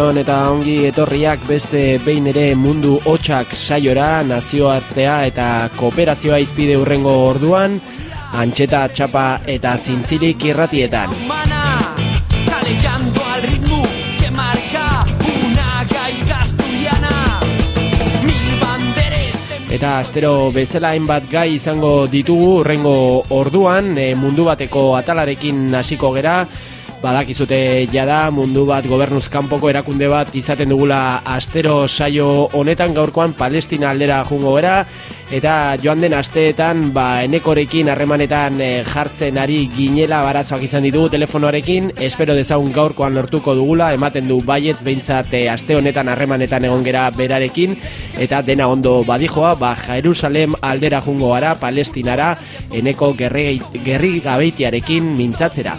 Arratsaldeon eta ongi etorriak beste behin ere mundu hotxak saiora, nazioartea eta kooperazioa izpide urrengo orduan, antxeta txapa eta zintzirik irratietan. Eta astero bezala hainbat gai izango ditugu urrengo orduan, e, mundu bateko atalarekin hasiko gera, Badakizute jada mundu bat gobernuz kanpoko erakunde bat izaten dugula astero saio honetan gaurkoan Palestina aldera jungo gera eta joan den asteetan ba enekorekin harremanetan eh, jartzen ari ginela barazoak izan ditugu telefonoarekin. Espero dezagun gaurkoan lortuko dugula ematen du baietz behintzat e, aste honetan harremanetan egon gera berarekin. Eta dena ondo badijoa ba Jerusalem aldera jungo gara Palestinara eneko gerri, gerri gabeitiarekin mintzatzera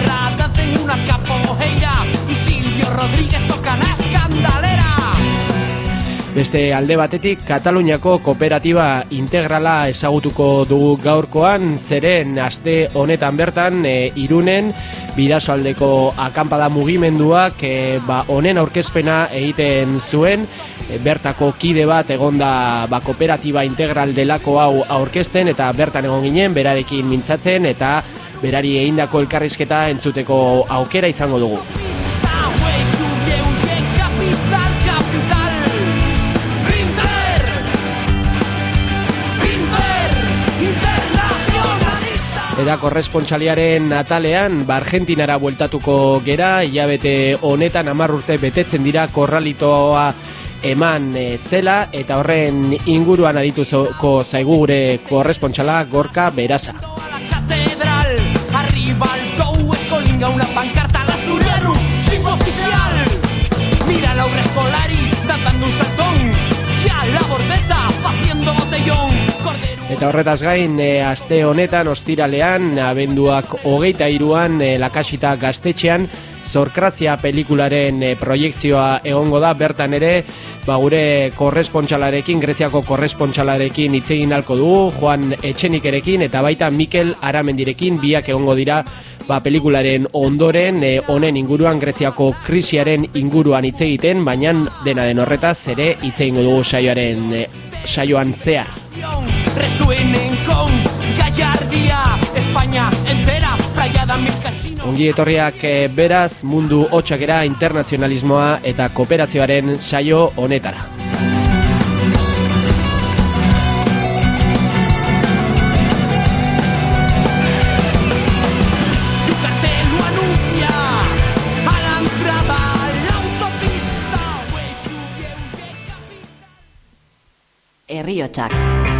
tierra te hacen una capoeira. Y Silvio Rodríguez toca la escandalera. Beste alde batetik Kataluniako kooperatiba integrala ezagutuko dugu gaurkoan. Zeren aste honetan bertan e, irunen bidasoaldeko akampada mugimenduak e, ba, honen aurkezpena egiten zuen. E, bertako kide bat egonda ba, kooperatiba integral delako hau aurkezten eta bertan egon ginen berarekin mintzatzen eta berari egindako elkarrizketa entzuteko aukera izango dugu. Eta korrespontxaliaren natalean, ba Argentinara bueltatuko gera, hilabete honetan amar urte betetzen dira korralitoa eman e, zela, eta horren inguruan adituzuko zaigu gure korrespontxala gorka beraza. Eta horretaz gain, e, aste honetan, ostiralean, abenduak hogeita iruan, e, lakasita gaztetxean, Zorkrazia pelikularen e, proiektzioa egongo da, bertan ere, ba gure korrespontxalarekin, Greziako korrespontxalarekin hitz egin halko dugu, Juan Etxenikerekin eta baita Mikel Aramendirekin biak egongo dira ba pelikularen ondoren e, honen inguruan Greziako krisiaren inguruan hitz egiten, baina dena den horretaz ere hitz dugu saioaren e, saioan zehar. Resuenen con gallardia España entera fraiada Ongi etorriak e, beraz mundu hotxakera internazionalismoa eta kooperazioaren saio honetara. Herriotsak.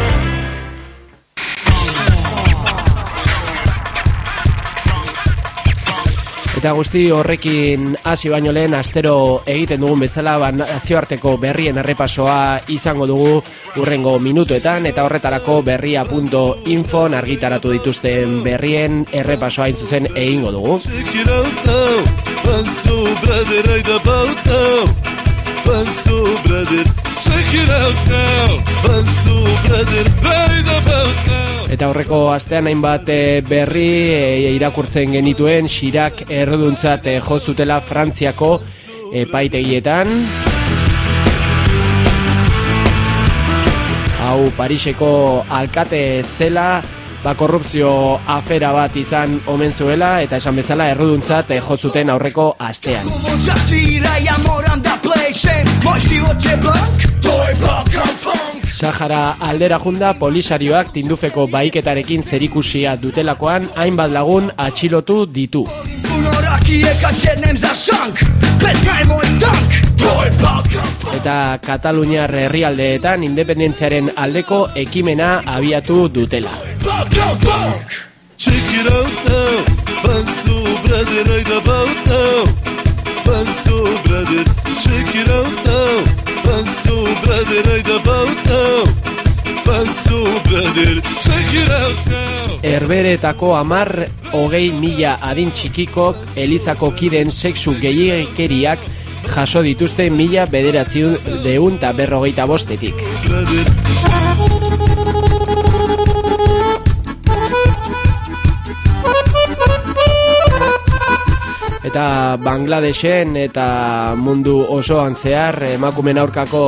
Eta guzti horrekin hasi baino lehen astero egiten dugun bezala ba, nazioarteko berrien errepasoa izango dugu urrengo minutuetan. Eta horretarako berria.info argitaratu dituzten berrien errepasoa zuzen egingo dugu. Eta horreko astean hainbat eh, berri e, irakurtzen genituen Xirak erreduntzat e, jo zutela Frantziako epaitegietan. hau Pariseko alkate zela, ba korrupzio afera bat izan omen zuela eta esan bezala erruduntzat eh, jo zuten aurreko astean. Sahara aldera junda polisarioak tindufeko baiketarekin zerikusia dutelakoan hainbat lagun atxilotu ditu. Eta Kataluniar herrialdeetan independentziaren aldeko ekimena abiatu dutela. Herberetako amar hogei mila adin txikikok Elizako kiden sexu gehiagikeriak jaso dituzte mila bederatziun deun eta berrogeita bostetik. Eta Bangladesen eta mundu osoan zehar emakumen aurkako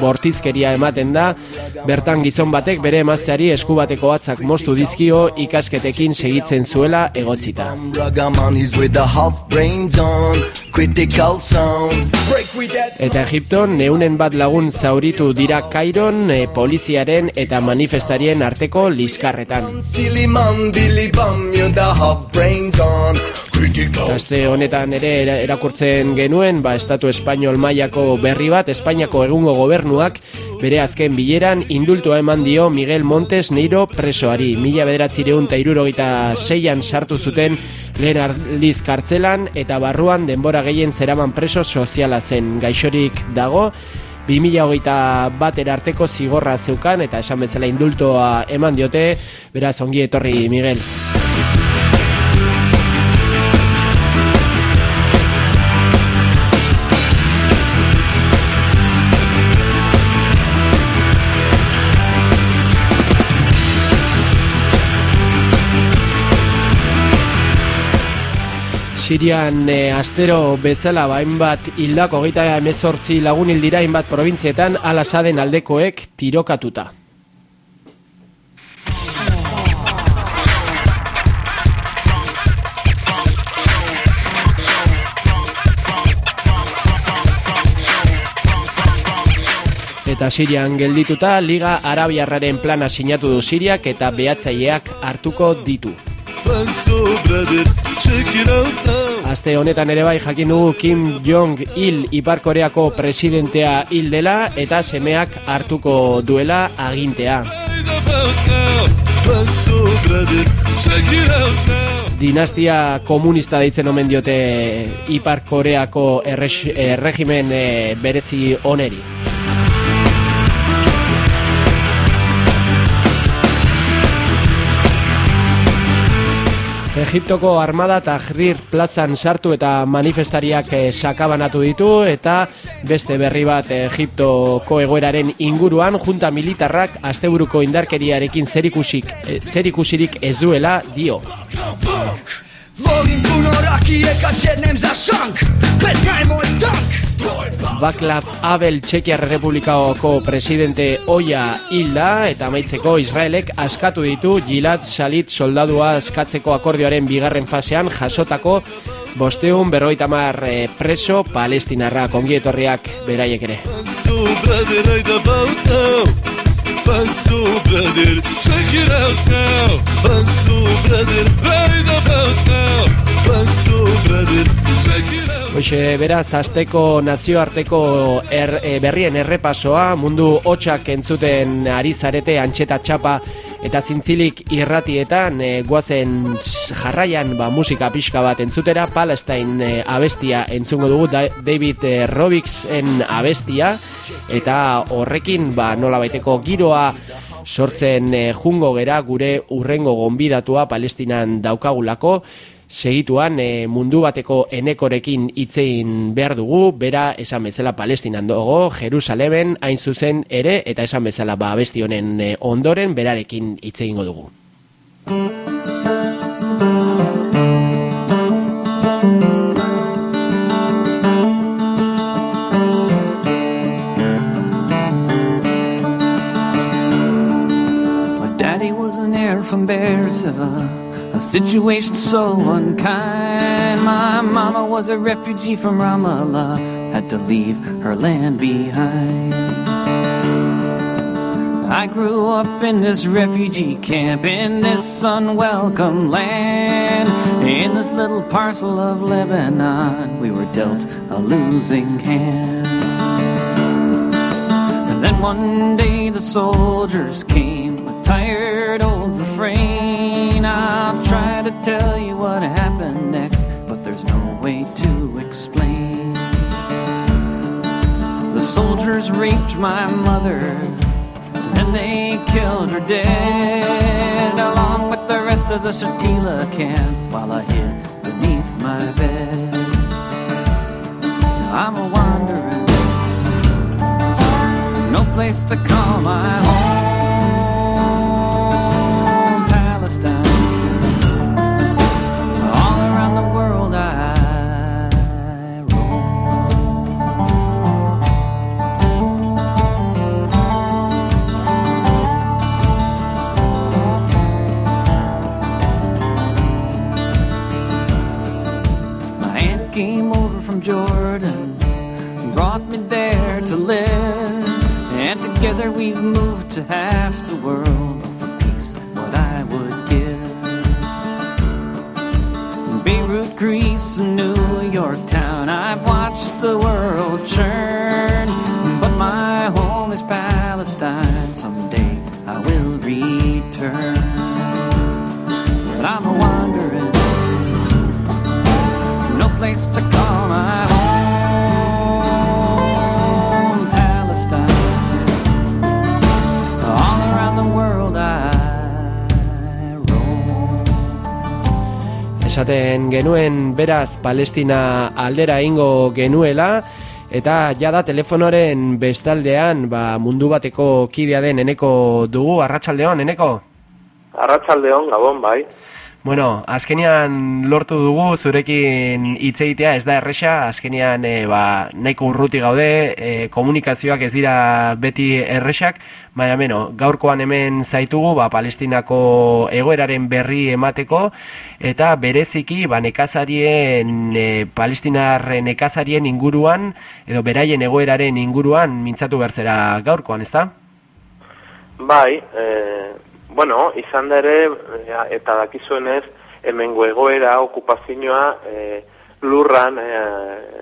bortizkeria ematen da. Bertan gizon batek bere emazteari esku bateko batzak mostu dizkio ikasketekin segitzen zuela egotzita. Eta Egipton neunen bat lagun zauritu dira Kairon e, poliziaren eta manifestarien arteko liskarretan. Aste honetan ere erakurtzen genuen, ba estatu espainol mailako berri bat Espainiako egungo gobernuak bere azken bileran indultua eman dio Miguel Montes Neiro presoari. Mila bederatzireun eta irurogeita seian sartu zuten lehen arliz kartzelan eta barruan denbora gehien zeraman preso soziala zen. Gaixorik dago, 2008 bat erarteko zigorra zeukan eta esan bezala indultoa eman diote, beraz ongi etorri Miguel. Sirian e, astero bezala bainbat hildako geita emezortzi lagun hildira hainbat provintzietan alasaden aldekoek tirokatuta. Eta Sirian geldituta, Liga Arabiarraren plana sinatu du Siriak eta behatzaileak hartuko ditu. Aste honetan ere bai jakin dugu Kim Jong-il Ipar Koreako presidentea hil dela eta semeak hartuko duela agintea. Dinastia komunista deitzen omen diote Ipar Koreako erregimen eh, berezi oneri. Egiptoko armada Tahrir plazan sartu eta manifestariak eh, sakabanatu ditu eta beste berri bat Egiptoko egoeraren inguruan junta militarrak asteburuko indarkeriarekin zerikusik, eh, zerikusirik ez duela dio. Baklav Abel Txekiar Republikaoko presidente Oia hilda eta amaitzeko Israelek askatu ditu Gilad Shalit soldadua askatzeko akordioaren bigarren fasean jasotako bosteun berroita mar eh, preso palestinarra kongietorriak beraiek ere. Thanks so brother Check it out now Thanks so brother Right about now Thanks so brother Check it out Hoxe, beraz, azteko nazioarteko er, e, berrien errepasoa, mundu hotxak entzuten ari zarete antxeta txapa eta zintzilik irratietan e, guazen jarraian ba, musika pixka bat entzutera Palestine e, abestia entzungo dugu David e, Robixen abestia. Eta horrekin ba, nola baiteko giroa sortzen e, jungo gera gure urrengo gonbidatua Palestinan daukagulako segituan e, mundu bateko enekorekin hitzein behar dugu, bera esan bezala palestinan dugu, Jerusalemen hain zuzen ere, eta esan bezala ba besti honen e, ondoren berarekin dugu. Was an heir from Beersheba, a situation so unkind. My mama was a refugee from Ramallah, had to leave her land behind. I grew up in this refugee camp in this unwelcome land. In this little parcel of Lebanon, we were dealt a losing hand. And then one day the soldiers came, a tired old refrain. To tell you what happened next, but there's no way to explain. The soldiers raped my mother and they killed her dead along with the rest of the Shatila camp while I hid beneath my bed. I'm a wandering, no place to call my home, genuen beraz Palestina aldera ingo genuela eta jada telefonoren bestaldean ba, mundu bateko kidea den eneko dugu, arratsaldeon eneko? Arratsaldeon gabon bai. Bueno, azkenian lortu dugu zurekin hitz egitea ez da erresa, azkenian e, ba, nahiko urruti gaude, e, komunikazioak ez dira beti erresak, baina beno, gaurkoan hemen zaitugu ba, palestinako egoeraren berri emateko, eta bereziki ba, nekazarien, e, palestinar nekazarien inguruan, edo beraien egoeraren inguruan mintzatu berzera gaurkoan, ez da? Bai, e, bueno, izan da ere, eta dakizuenez, hemengo egoera, okupazioa, e, lurran, e,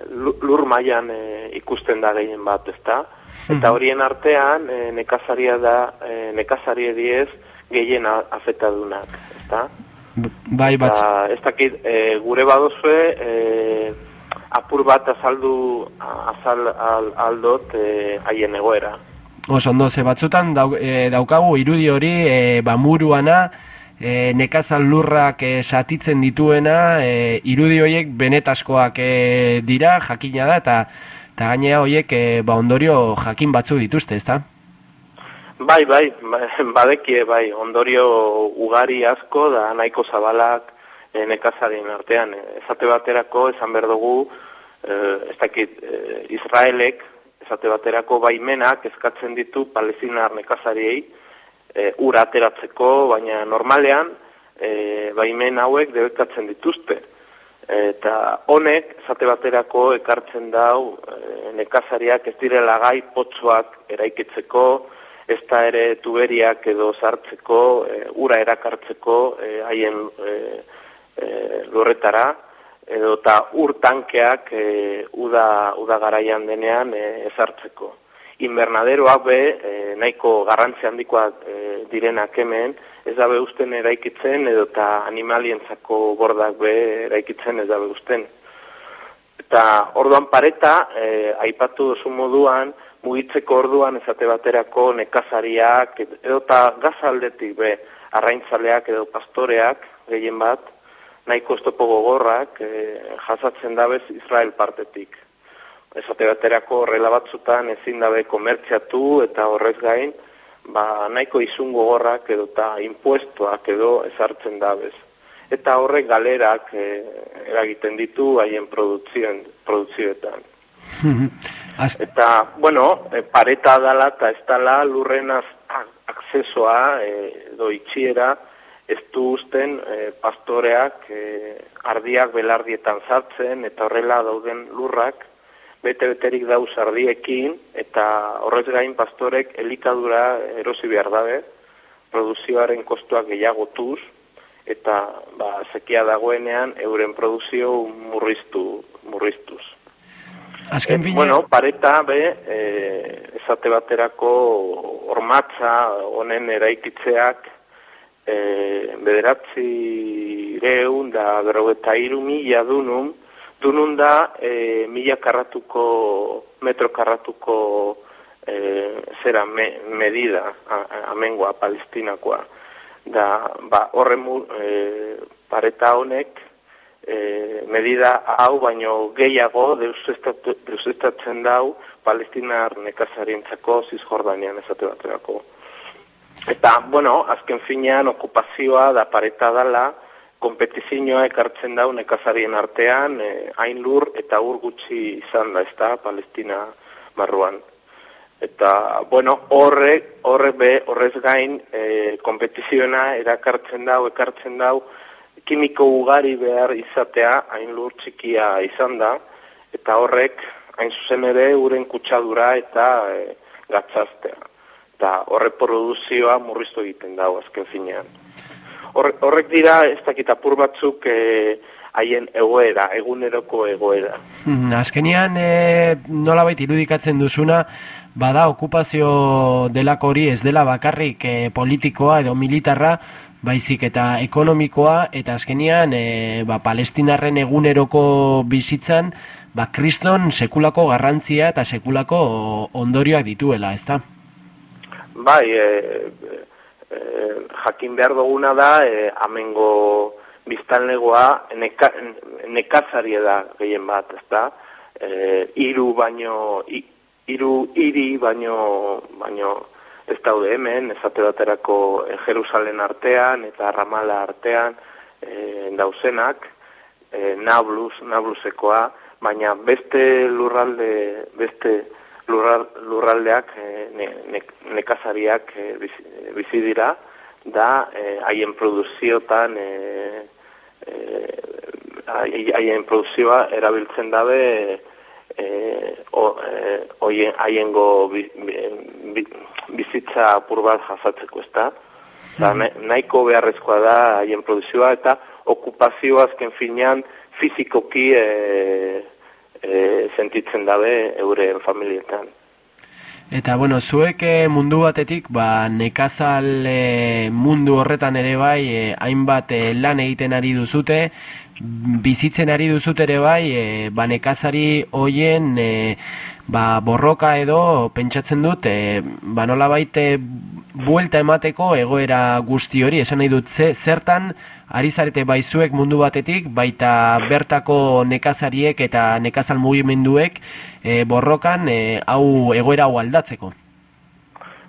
lu- lur mailan e, ikusten da gehien bat, ezta? Eta horien artean, e, nekazaria da, e, nekazarie diez, gehien afetadunak, ezta? Bai, batzu. Eta ez dakit, e, gure badozue, e, apur bat azaldu, azal, al, aldot e, haien egoera. Oso ondo, ze batzutan dau, e, daukagu irudi hori e, ba, muruana, e, nekazal lurrak e, satitzen dituena, e, irudi horiek benetaskoak e, dira, jakina da, eta eta gainea horiek e, ba, ondorio jakin batzu dituzte, ezta? Bai, bai, ba- badekie, bai, ondorio ugari asko da nahiko zabalak e, nekazarien artean. E, Esate baterako, esan behar dugu, e, ez dakit, e, Israelek, esate baterako baimenak eskatzen ditu palestinar nekazariei e, ura ateratzeko, baina normalean e, baimen hauek debekatzen dituzte. Eta honek, esate baterako, ekartzen dau e, nekazariak ez direla gai potsoak eraikitzeko, ez da ere tuberiak edo sartzeko, e, ura erakartzeko e, haien e, e, lurretara, edo eta ur tankeak e, uda, uda garaian denean e, ezartzeko. Invernaderoak be, e, nahiko garrantzi handikoak e, direnak hemen, ez dabe usten eraikitzen, edo eta animalientzako bordak be eraikitzen ez dabe usten. Eta orduan pareta, e, aipatu duzu moduan, mugitzeko orduan esate baterako nekazariak, edo eta gazaldetik be, arraintzaleak edo pastoreak, gehien bat, nahiko estopo gogorrak e, jasatzen dabez Israel partetik. Esate baterako horrela batzutan ezin dabe komertziatu eta horrez gain, ba, nahiko izun gogorrak edo eta impuestoak edo ezartzen dabez. Eta horrek galerak e, eragiten ditu haien produzioen, produzioetan. Az, Eta, bueno, e, pareta dala eta ez dala lurren az- aksesoa e, edo itxiera ez du usten e, pastoreak e, ardiak belardietan sartzen eta horrela dauden lurrak bete-beterik dauz ardiekin eta horrez gain pastorek elikadura erosi behar dabe produzioaren kostuak gehiagotuz eta ba, sekia dagoenean euren produzio murriztu, murriztuz. Azken fine... Bueno, pareta, be, e, esate baterako ormatza honen eraikitzeak e, bederatzi reun da berrogeta iru mila dunun, dunun da e, mila karratuko, metro karratuko e, zera me, medida amengoa palestinakoa. Da, ba, horren e, pareta honek e, medida hau baino gehiago deusestatzen dau palestinar nekazarientzako zizjordanian ezate baterako. Eta, bueno, azken finean okupazioa da pareta dala, kompetizioa ekartzen dau nekazarien artean, e, hain lur eta ur gutxi izan da, ezta, Palestina marruan. Eta, bueno, horre, horre be, horrez gain, e, kompetizioena erakartzen dau, ekartzen dau, kimiko ugari behar izatea hain lur txikia izan da, eta horrek hain zuzen ere uren kutsadura eta e, gatzaztea. Eta horre produzioa murriztu egiten dago azken finean. Horrek dira ez dakit batzuk e, haien egoera, eguneroko egoera. Hmm, azkenian e, nola baita irudikatzen duzuna, bada okupazio delako hori ez dela bakarrik e, politikoa edo militarra, baizik eta ekonomikoa eta azkenian e, ba, palestinarren eguneroko bizitzan ba, kriston sekulako garrantzia eta sekulako ondorioak dituela, ezta? Bai, e, e, jakin behar duguna da e, amengo biztanlegoa neka, nekazari da gehien bat, ezta? E, iru baino, iru iri baino, baino ez daude hemen, ezate baterako e, Jerusalen artean eta Ramala artean e, dauzenak, e, Nablus, Nablusekoa, baina beste lurralde, beste lurraldeak, e, nekazariak e, bizi, dira, da haien produziotan, e, haien produzioa erabiltzen dabe, haiengo bizitza apur bat jasatzeko, ezta? Da, nahiko beharrezkoa da haien produzioa eta okupazioa azken finean fizikoki e, e, sentitzen dabe euren familietan. Eta, bueno, zuek eh, mundu batetik, ba, nekazal mundu horretan ere bai, hainbat lan egiten ari duzute, bizitzen ari duzute ere bai, e, ba, nekazari hoien ba, borroka edo pentsatzen dut e, ba, nola baite buelta emateko egoera guzti hori esan nahi dut ze, zertan ari zarete baizuek mundu batetik baita bertako nekazariek eta nekazal mugimenduek e, borrokan e, hau egoera hau aldatzeko.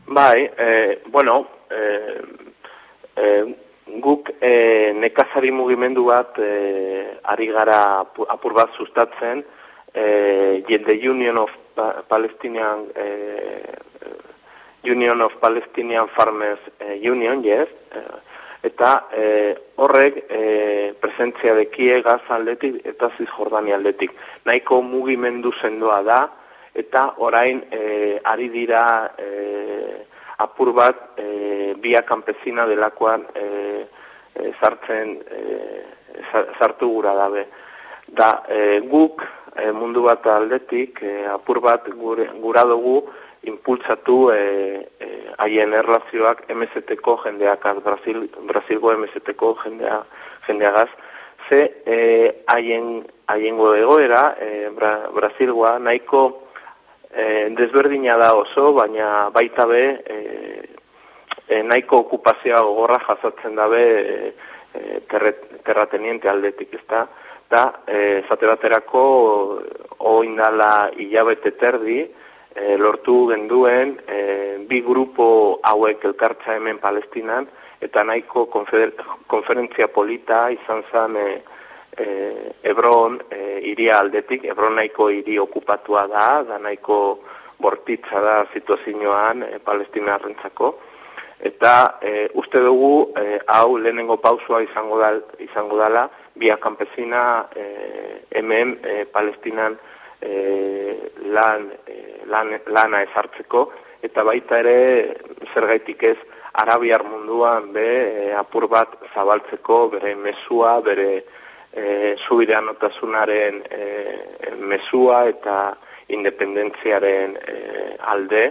Bai, e, bueno e, e, guk e, nekazari mugimendu bat e, ari gara apur bat sustatzen eh, the Union of Palestinian eh, Union of Palestinian Farmers Union, yes, eta eh, horrek eh, presentzia dekie gaz aldetik eta zizjordani aldetik. Nahiko mugimendu sendoa da, eta orain eh, ari dira eh, apur bat eh, bia campesina delakoan eh, eh, sartzen eh, sartu gura dabe. Da, eh, guk e, mundu bat aldetik e, apur bat gure, gura dugu impulsatu e, e, haien erlazioak MST-ko jendeak Brasil, Brasilgo MST-ko jendea, jendeagaz. Ze e, haien haiengo egoera e, Bra, Brasilgoa nahiko e, desberdina da oso baina baita be e, e, nahiko okupazioa gogorra jasotzen dabe e, terrateniente aldetik ezta? Eta e, zate baterako oindala hilabete terdi e, lortu genduen e, bi grupo hauek elkartza hemen palestinan eta nahiko konfer konferentzia polita izan zen e, e, Ebron e, iria aldetik, Ebron nahiko hiri okupatua da, da nahiko bortitza da situazioan e, palestina arrentzako Eta e, uste dugu e, hau lehenengo pausua izango, da, izango dala, bia kampesina e, hemen e, palestinan e, lan, e, lan, lana ezartzeko, eta baita ere zergaitik ez arabiar munduan be e, apur bat zabaltzeko bere mesua, bere e, subiranotasunaren e, mesua eta independentziaren e, alde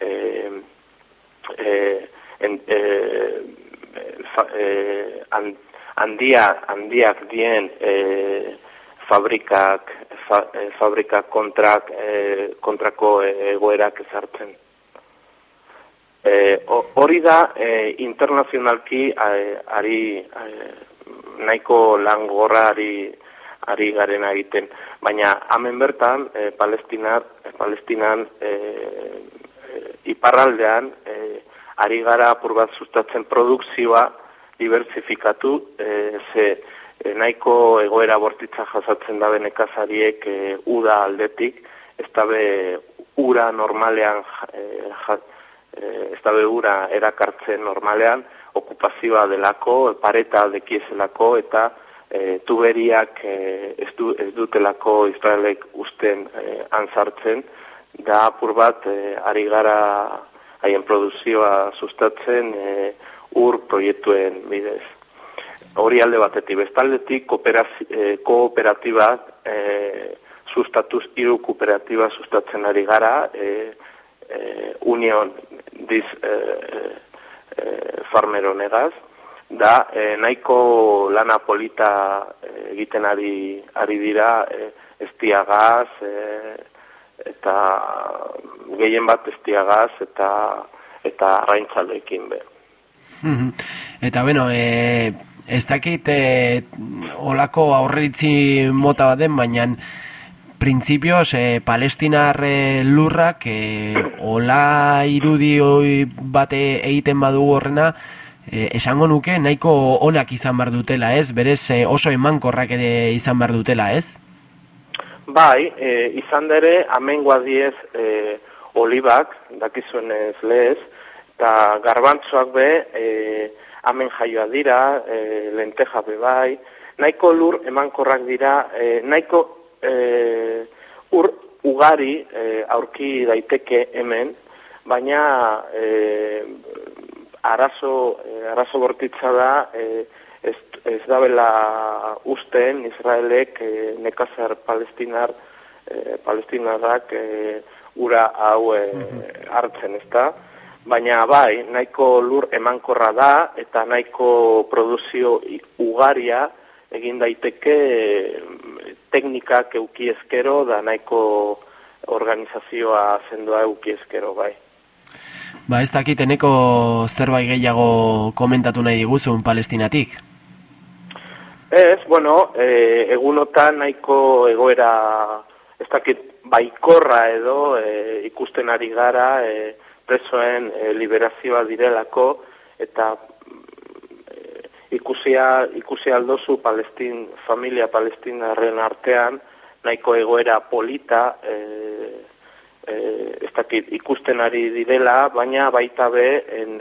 e, e, en, e, fa, e, handia, handiak dien e, fabrikak fa, e, fabrikak kontrak e, kontrako egoerak ezartzen E, hori da e, internazionalki ari nahiko lan gorra ari, ari garen egiten. Baina hemen bertan, e, Palestinar, e, Palestinan e, iparraldean e, ari gara apur bat sustatzen produkzioa diversifikatu, e, ze e, nahiko egoera bortitza jasatzen da benekazariek e, uda aldetik, ez dabe ura normalean e, ez da behura erakartzen normalean, okupazioa delako, pareta dekiezelako, eta e, tuberiak e, ez, du, ez dutelako Israelek usten e, anzartzen, da apur bat e, ari gara haien produzioa sustatzen e, ur proiektuen bidez. Hori alde batetik, bestaldetik e, kooperatibak e, sustatuz, iru kooperatiba sustatzen ari gara, e, e, union diz e, e, farmero negaz, da e, nahiko lana polita egiten ari, ari dira e, estiagaz e, eta gehien bat estiagaz eta eta arraintzalekin be. Eta bueno, e, ez dakit e, olako aurreritzi mota bat den, baina printzipioz, e, palestinar e, lurrak, e, ola irudi bate egiten badu horrena, e, esango nuke nahiko onak izan behar dutela, ez? Berez oso emankorrak ere izan behar dutela, ez? Bai, e, izan dere, amengoa diez e, olibak, dakizuen ez lez, eta garbantzoak be, e, amen jaioa dira, e, lenteja be bai, nahiko lur emankorrak dira, e, nahiko e, ur ugari e, aurki daiteke hemen, baina e, arazo, e, arazo bortitza da e, ez, ez dabela usten Israelek e, nekazar palestinar e, palestinarrak e, ura hau e, hartzen ez da. Baina bai, nahiko lur emankorra da eta nahiko produzio ugaria egin daiteke teknikak euki ezkero da nahiko organizazioa zendoa euki ezkero bai. Ba ez dakiteneko zerbait gehiago komentatu nahi diguzun palestinatik? Ez, bueno, e, egunotan nahiko egoera ez dakit baikorra edo e, ikusten ari gara e, presoen e, liberazioa direlako eta ikusia, ikusia aldozu palestin, familia palestinarren artean, nahiko egoera polita, e, e, ez dakit, ikusten ari direla, baina baita be, en,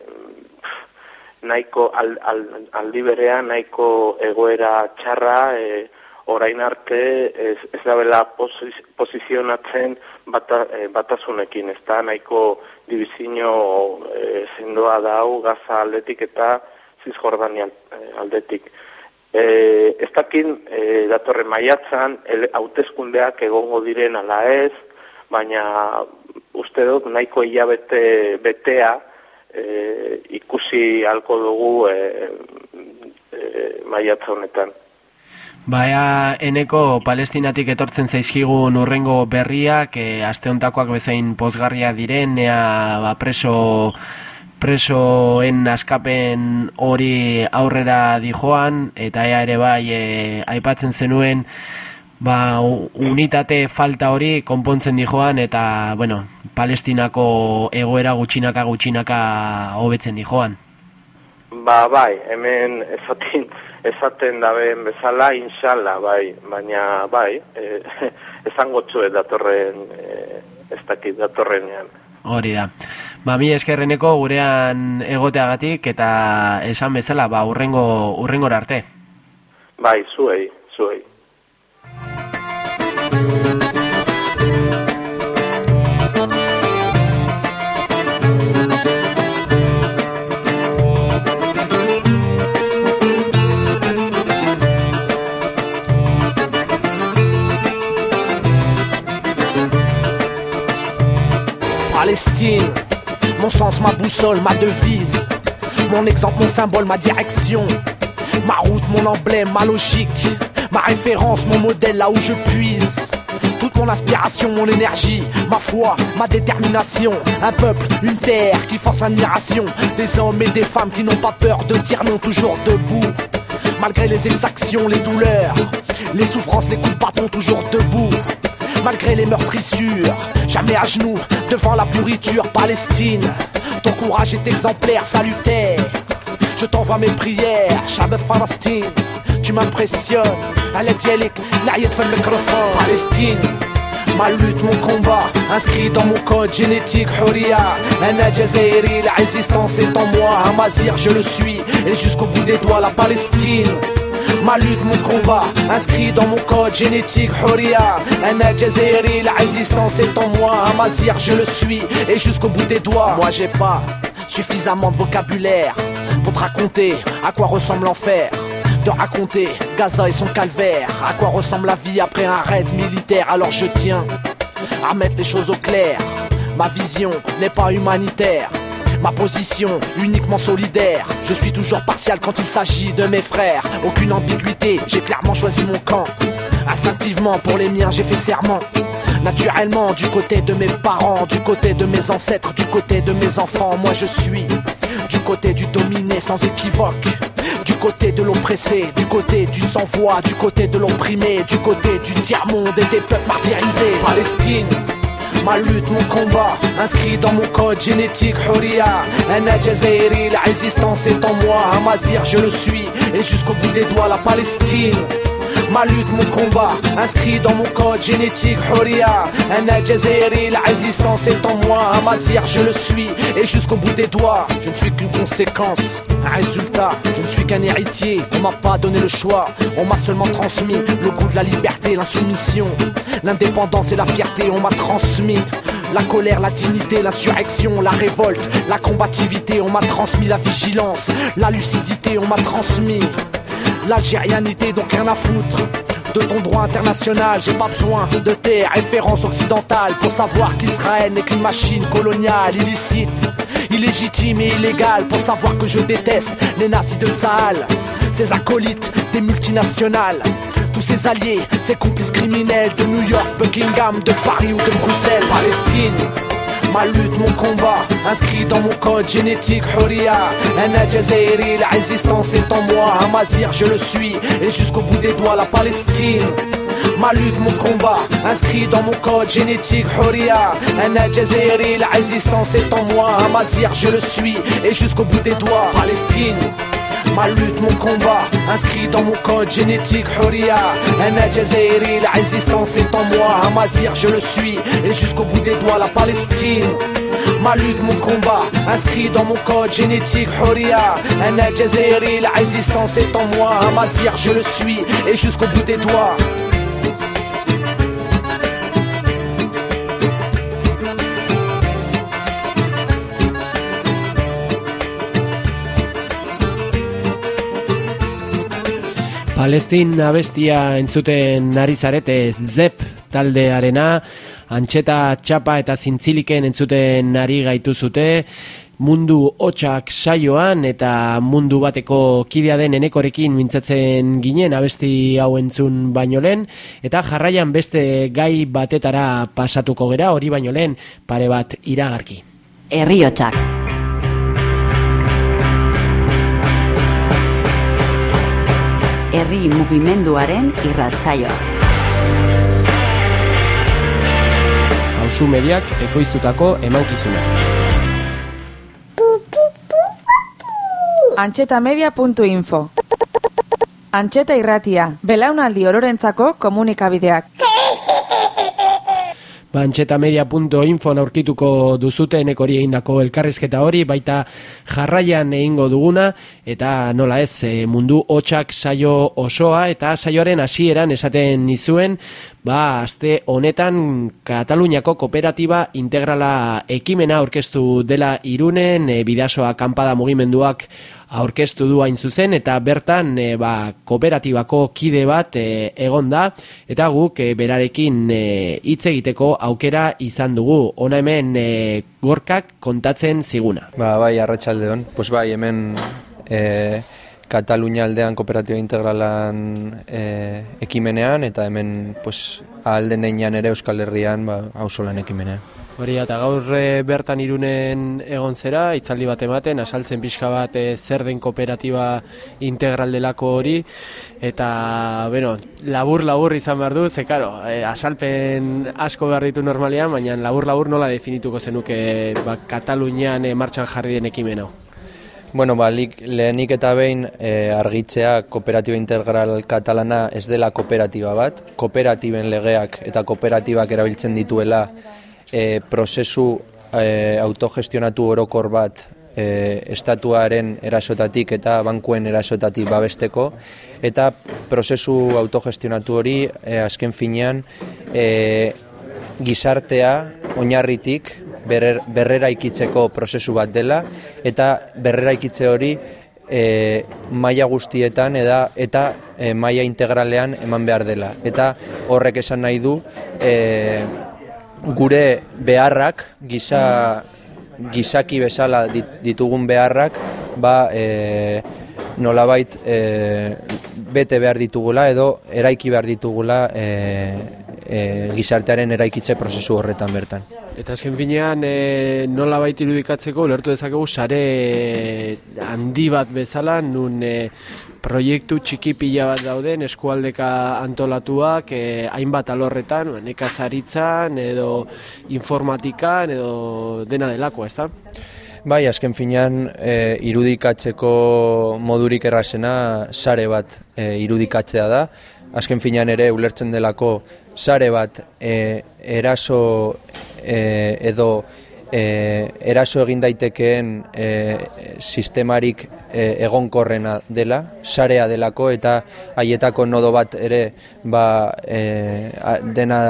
nahiko al, al, aldi berean, nahiko egoera txarra, e, orain arte ez, ez da posizionatzen bata, e, batasunekin, ez da nahiko divizio e, zendoa dau gaza aldetik eta Zizjordania eh, aldetik. E, ez dakin, e, datorren maiatzan, hautezkundeak egongo diren ala ez, baina uste dut nahiko hilabete betea e, ikusi halko dugu e, e, maiatza honetan. Baina, eneko palestinatik etortzen zaizkigun urrengo berriak, e, aste hontakoak bezain pozgarria diren, ea ba, preso presoen askapen hori aurrera dijoan eta ea ere bai e, aipatzen zenuen ba, unitate falta hori konpontzen dijoan eta bueno, palestinako egoera gutxinaka gutxinaka hobetzen dijoan. Ba bai, hemen esaten, esaten daben bezala insala bai, baina bai, e, esango txue datorren, e, ez dakit datorrenean. Hori da. Ba, mi eskerreneko gurean egoteagatik eta esan bezala, ba, urrengo, urrengora arte. Bai, zuei, zuei. Mon sens, ma boussole, ma devise, mon exemple, mon symbole, ma direction, ma route, mon emblème, ma logique, ma référence, mon modèle, là où je puise. Toute mon inspiration, mon énergie, ma foi, ma détermination. Un peuple, une terre qui force l'admiration. Des hommes et des femmes qui n'ont pas peur de dire non, toujours debout. Malgré les exactions, les douleurs, les souffrances, les coups de toujours debout. Malgré les meurtrissures, jamais à genoux devant la pourriture Palestine. Ton courage est exemplaire, salutaire. Je t'envoie mes prières, Shabbat Palestine. Tu m'impressionnes, l'aide l'ayet fait le microphone. Palestine. Ma lutte, mon combat, inscrit dans mon code génétique Huria la résistance est en moi Un mazir, je le suis, et jusqu'au bout des doigts, la Palestine Ma lutte, mon combat, inscrit dans mon code génétique Huria Un Jazairi, la résistance est en moi Un je le suis, et jusqu'au bout des doigts Moi j'ai pas suffisamment de vocabulaire Pour te raconter à quoi ressemble l'enfer de raconter Gaza et son calvaire. À quoi ressemble la vie après un raid militaire Alors je tiens à mettre les choses au clair. Ma vision n'est pas humanitaire. Ma position uniquement solidaire. Je suis toujours partial quand il s'agit de mes frères. Aucune ambiguïté, j'ai clairement choisi mon camp. Instinctivement pour les miens, j'ai fait serment. Naturellement, du côté de mes parents, du côté de mes ancêtres, du côté de mes enfants, moi je suis du côté du dominé sans équivoque. Du côté de l'oppressé, du côté du sans-voix, du côté de l'opprimé, du côté du tiers-monde et des peuples martyrisés. Palestine, ma lutte, mon combat, inscrit dans mon code génétique Huria. Un la résistance est en moi. Un Mazir, je le suis, et jusqu'au bout des doigts, la Palestine. Ma lutte, mon combat, inscrit dans mon code génétique Huria. Un la résistance est en moi. Un Mazir, je le suis, et jusqu'au bout des doigts, je ne suis qu'une conséquence. Un résultat, je ne suis qu'un héritier. On m'a pas donné le choix, on m'a seulement transmis le goût de la liberté, l'insoumission, l'indépendance et la fierté. On m'a transmis la colère, la dignité, l'insurrection, la révolte, la combativité. On m'a transmis la vigilance, la lucidité. On m'a transmis l'algérianité, donc rien à foutre de ton droit international. J'ai pas besoin de tes références occidentales pour savoir qu'Israël n'est qu'une machine coloniale illicite, illégitime et illégale. Pour savoir que je déteste les nazis de Sahel, ces acolytes des multinationales. Tous ces alliés, ces complices criminels de New York, Buckingham, de Paris ou de Bruxelles, Palestine. Ma lutte, mon combat, inscrit dans mon code génétique Huria. Un Jazairi, la résistance est en moi. Un Mazir, je le suis, et jusqu'au bout des doigts, la Palestine. Ma lutte, mon combat, inscrit dans mon code génétique Huria. Un Jazairi, la résistance est en moi. Un Mazir, je le suis, et jusqu'au bout des doigts, Palestine. Ma lutte, mon combat, inscrit dans mon code génétique Huria. Un la résistance est en moi. Un Mazir, je le suis, et jusqu'au bout des doigts, la Palestine. Ma lutte, mon combat, inscrit dans mon code génétique Huria. Un la résistance est en moi. Un Mazir, je le suis, et jusqu'au bout des doigts. Palestin abestia entzuten nari zarete Zep taldearena, antxeta txapa eta zintziliken entzuten nari gaitu zute, mundu hotxak saioan eta mundu bateko kidea den enekorekin mintzatzen ginen abesti hau entzun baino lehen, eta jarraian beste gai batetara pasatuko gera, hori baino lehen pare bat iragarki. Herri Herri mugimenduaren irratsaioa. Hauzu mediak ekoiztutako emankizuna. Antxetamedia.info Antxeta irratia, belaunaldi ororentzako komunikabideak. Ba, antxetamedia.info aurkituko duzutenek hori egindako elkarrizketa hori, baita jarraian egingo duguna, eta nola ez, e, mundu hotxak saio osoa, eta saioaren hasieran esaten nizuen, ba, aste honetan Kataluniako kooperatiba integrala ekimena aurkeztu dela irunen, e, bidasoa kanpada mugimenduak aurkeztu du hain zuzen eta bertan e, ba, kooperatibako kide bat e, egon da eta guk e, berarekin hitz egiteko aukera izan dugu ona hemen e, gorkak kontatzen ziguna. Ba, bai, arratsaldeon. Pues bai, hemen e, Katalunia aldean kooperatiba integralan e, ekimenean eta hemen pues, alde ere Euskal Herrian ba, hausolan ekimenean. Hori, eta gaur e, bertan irunen egon zera, itzaldi bat ematen, asaltzen pixka bat e, zer den kooperatiba integral delako hori, eta, bueno, labur-labur izan behar du, ze, karo, e, asalpen asko behar ditu normalian, baina labur-labur nola definituko zenuke ba, Katalunian e, martxan jarri den ekimen hau. Bueno, ba, lehenik eta behin e, argitzea kooperatiba integral katalana ez dela kooperatiba bat, kooperatiben legeak eta kooperatibak erabiltzen dituela e, prozesu e, autogestionatu orokor bat e, estatuaren erasotatik eta bankuen erasotatik babesteko eta prozesu autogestionatu hori e, azken finean e, gizartea oinarritik berrer, berrera ikitzeko prozesu bat dela eta berrera ikitze hori e, maila guztietan eda, eta e, maila integralean eman behar dela. Eta horrek esan nahi du e, gure beharrak, giza, gizaki bezala ditugun beharrak, ba, e, nolabait e, bete behar ditugula edo eraiki behar ditugula e, e, gizartearen eraikitze prozesu horretan bertan. Eta azken finean e, nola baita irudikatzeko, lertu dezakegu sare handi bat bezala, nun e, proiektu txiki pila bat dauden eskualdeka antolatuak eh, hainbat alorretan, nekazaritzan edo informatikan edo dena delako, ez da? Bai, azken finean eh, irudikatzeko modurik errazena sare bat eh, irudikatzea da. Azken finean ere ulertzen delako sare bat eh, eraso eh, edo e, eraso egin daitekeen e, sistemarik e, egonkorrena dela, sarea delako eta haietako nodo bat ere ba, e, dena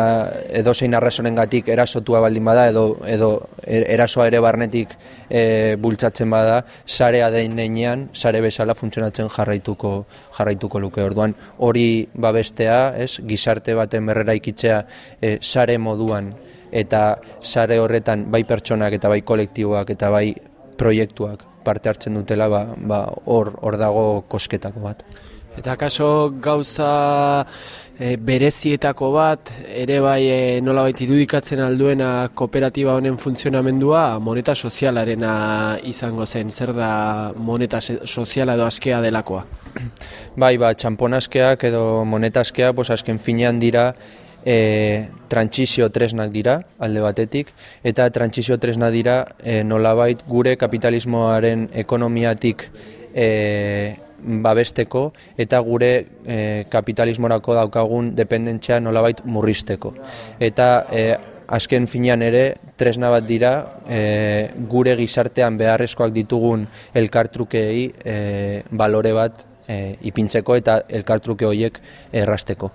edozein arrazonen gatik erasotua baldin bada edo, edo erasoa ere barnetik e, bultzatzen bada, sarea den nenean, sare bezala funtzionatzen jarraituko jarraituko luke. Orduan hori babestea, ez, gizarte baten berrera ikitzea e, sare moduan eta sare horretan bai pertsonak eta bai kolektiboak eta bai proiektuak parte hartzen dutela ba, ba hor, hor dago kosketako bat. Eta kaso gauza e, berezietako bat, ere bai e, nola baita idudikatzen alduena kooperatiba honen funtzionamendua, moneta sozialarena izango zen, zer da moneta soziala edo askea delakoa? Bai, ba, txampon askeak edo moneta askea, pues, asken finean dira, e, trantsizio tresnak dira alde batetik eta trantsizio tresna dira e, nolabait gure kapitalismoaren ekonomiatik e, babesteko eta gure e, kapitalismorako daukagun dependentzia nolabait murrizteko. Eta e, azken finean ere tresna bat dira e, gure gizartean beharrezkoak ditugun elkartrukeei e, balore bat e, ipintzeko eta elkartruke horiek errasteko.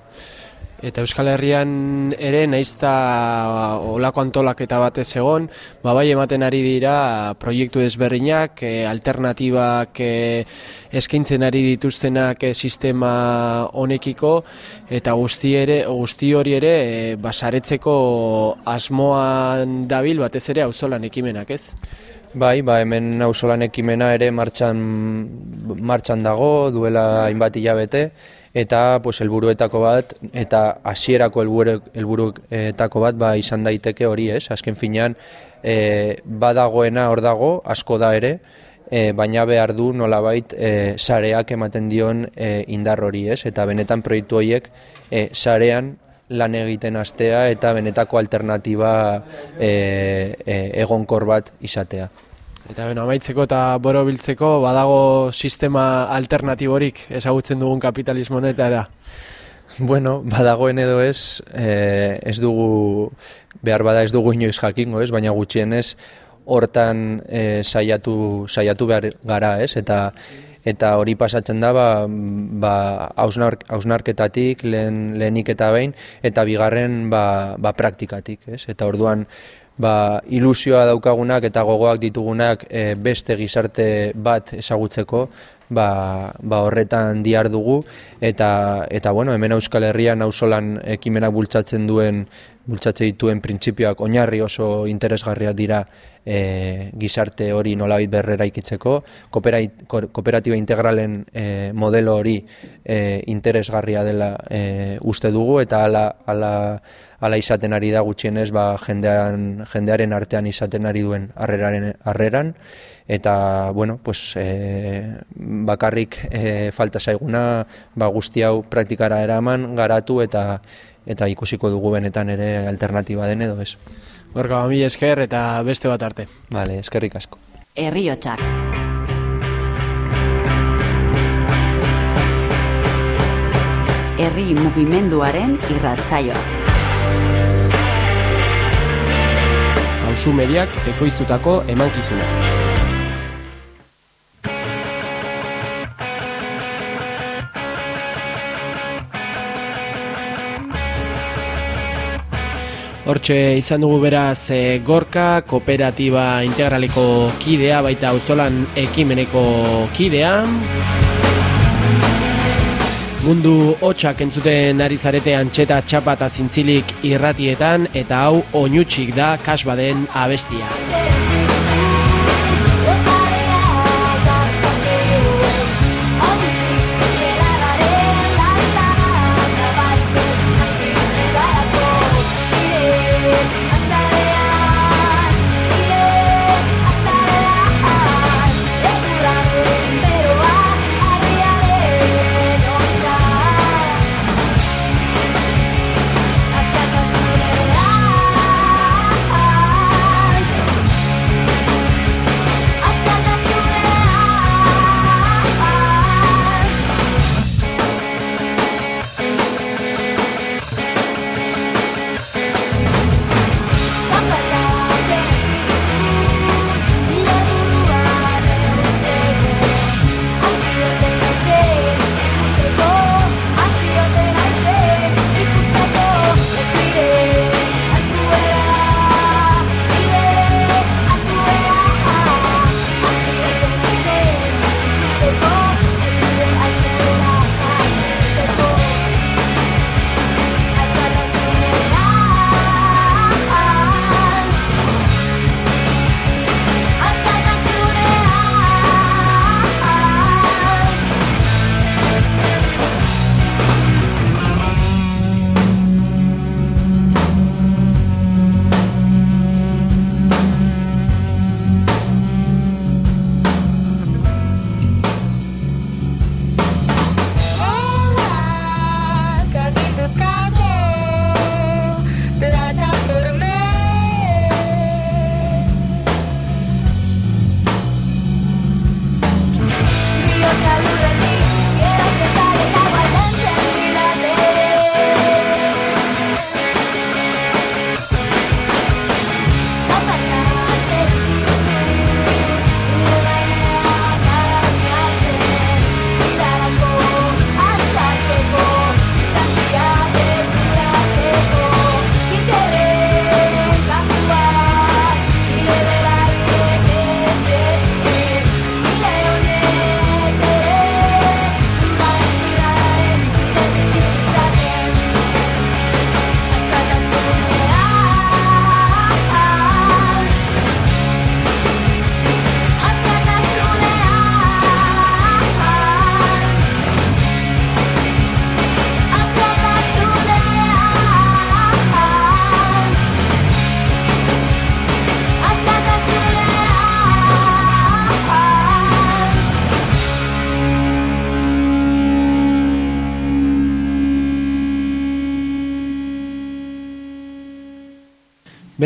Eta Euskal Herrian ere naizta olako antolaketa batez egon, ba bai ematen ari dira proiektu desberdinak, e, alternatibak e, eskaintzen ari dituztenak e, sistema honekiko eta guzti ere guzti hori ere e, basaretzeko asmoan dabil batez ere auzolan ekimenak, ez? Bai, ba, hemen auzolan ekimena ere martxan, martxan dago, duela hainbat hilabete, eta pues helburuetako bat eta hasierako helburuetako bat ba izan daiteke hori, ez? Azken finean e, badagoena hor dago, asko da ere, e, baina behar du nolabait e, sareak ematen dion e, indar hori, ez? Eta benetan proiektu horiek e, sarean lan egiten astea eta benetako alternatiba e, e, egonkor bat izatea. Eta beno, amaitzeko eta boro biltzeko badago sistema alternatiborik ezagutzen dugun kapitalismo netara. Bueno, badagoen edo ez, eh, ez dugu, behar bada ez dugu inoiz jakingo, ez? Baina gutxienez, hortan eh, saiatu, saiatu behar gara, ez? Eta eta hori pasatzen da ba, ba hausnarketatik lehen, lehenik eta behin eta bigarren ba, ba praktikatik, ez? Eta orduan ba, ilusioa daukagunak eta gogoak ditugunak e, beste gizarte bat ezagutzeko ba, ba horretan diar dugu eta, eta bueno, hemen Euskal Herrian auzolan ekimenak bultzatzen duen bultzatze dituen printzipioak oinarri oso interesgarriak dira e, gizarte hori nolabit berrera ikitzeko, kooperatiba integralen e, modelo hori e, interesgarria dela e, uste dugu, eta ala, ala, ala izaten ari da gutxienez ba, jendean, jendearen artean izaten ari duen harreraren harreran, eta bueno, pues, e, bakarrik e, falta zaiguna ba, guzti hau praktikara eraman, garatu eta eta ikusiko dugu benetan ere alternatiba den edo ez. Gorka, mi esker eta beste bat arte. Vale, eskerrik asko. Herriotsak. Herri mugimenduaren irratsaioa. Hauzu mediak ekoiztutako emankizuna. Hortxe izan dugu beraz e, Gorka, kooperatiba integraleko kidea, baita auzolan ekimeneko kidea. Mundu hotxak entzuten ari zarete antxeta txapata zintzilik irratietan, eta hau oinutxik da kasbaden abestia.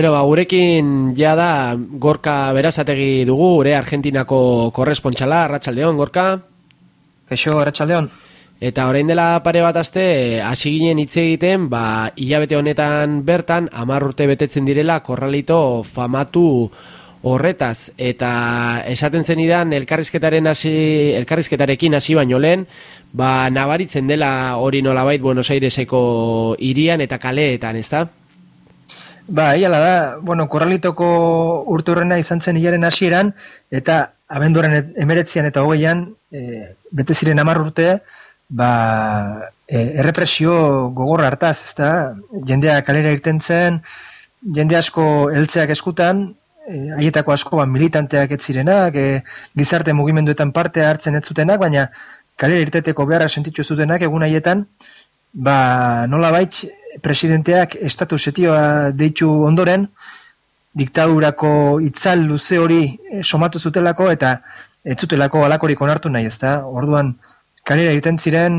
Bero, ba, gurekin ja da Gorka Berazategi dugu, gure Argentinako korrespontxala, Arratxaldeon, Gorka? Keixo, Arratxaldeon. Eta orain dela pare bat aste, hasi ginen hitz egiten, ba, hilabete honetan bertan, amar urte betetzen direla, korralito famatu horretaz. Eta esaten zenidan, elkarrizketaren hasi, elkarrizketarekin hasi baino lehen, ba, nabaritzen dela hori nolabait Buenos Aireseko irian eta kaleetan, ezta? Ba, iala da, bueno, korralitoko urte horrena izan zen hilaren hasieran eta abenduaren emeretzian eta hogeian, e, bete ziren amar urte, ba, e, errepresio gogorra hartaz, ezta? Jendea kalera irten zen, jende asko heltzeak eskutan, e, haietako asko ba, militanteak ez zirenak, e, gizarte mugimenduetan parte hartzen ez zutenak, baina kalera irteteko beharra sentitzu zutenak egun haietan, ba, nola baitz, presidenteak estatu setioa deitu ondoren, diktadurako itzal luze hori eh, somatu zutelako eta ez zutelako alakorik onartu nahi, ezta? Orduan kalera egiten ziren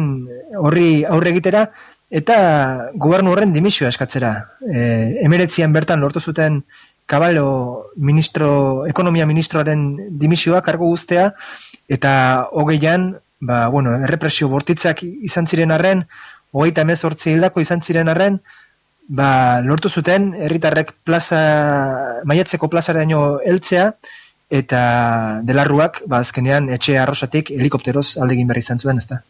horri aurre egitera eta gobernu horren dimisioa eskatzera. E, emeretzian bertan lortu zuten Kabalo ministro, ekonomia ministroaren dimisioa kargo guztea eta hogeian, ba, bueno, errepresio bortitzak izan ziren arren, hogeita emezortzi hildako izan ziren arren, ba, lortu zuten herritarrek plaza, maiatzeko plazaraino heltzea, eta delarruak, ba, azkenean, etxe arrosatik helikopteroz aldegin berri izan zuen, ezta.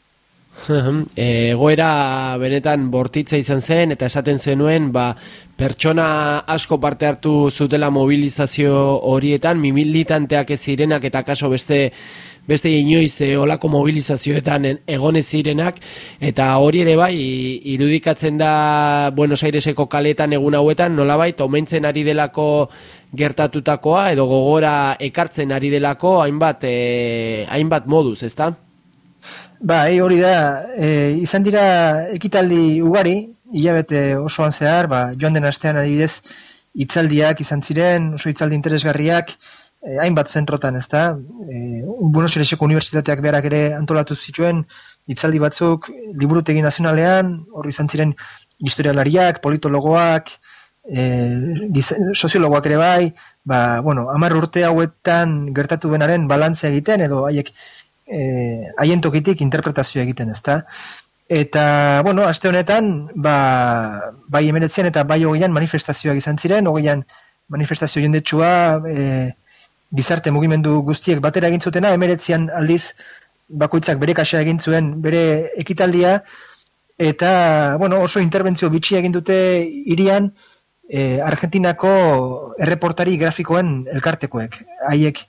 Egoera benetan bortitza izan zen eta esaten zenuen ba, pertsona asko parte hartu zutela mobilizazio horietan, militanteak ez zirenak eta kaso beste beste inoiz e, olako mobilizazioetan egonez zirenak, eta hori ere bai, irudikatzen da Buenos Aireseko kaletan egun hauetan, nolabait, omentzen ari delako gertatutakoa, edo gogora ekartzen ari delako, hainbat, e, hainbat moduz, ezta? Ba, e, hori da, e, izan dira ekitaldi ugari, hilabete osoan zehar, ba, joan den astean adibidez, hitzaldiak izan ziren, oso hitzaldi interesgarriak, eh, hainbat zentrotan, ez da? Eh, Buenos Aireseko unibertsitateak berak ere antolatu zituen, hitzaldi batzuk, liburutegi nazionalean, horri izan ziren historialariak, politologoak, eh, soziologoak ere bai, ba, bueno, amar urte hauetan gertatu benaren balantzea egiten, edo haiek eh, haien tokitik interpretazio egiten, ez da? Eta, bueno, aste honetan, ba, bai emeretzen eta bai hogeian manifestazioak izan ziren, hogeian manifestazio jendetsua, eh, gizarte mugimendu guztiek batera egin zutena, emeretzian aldiz bakoitzak bere kaxa egin zuen bere ekitaldia, eta bueno, oso interbentzio bitxia egin dute irian e, Argentinako erreportari grafikoen elkartekoek. Haiek,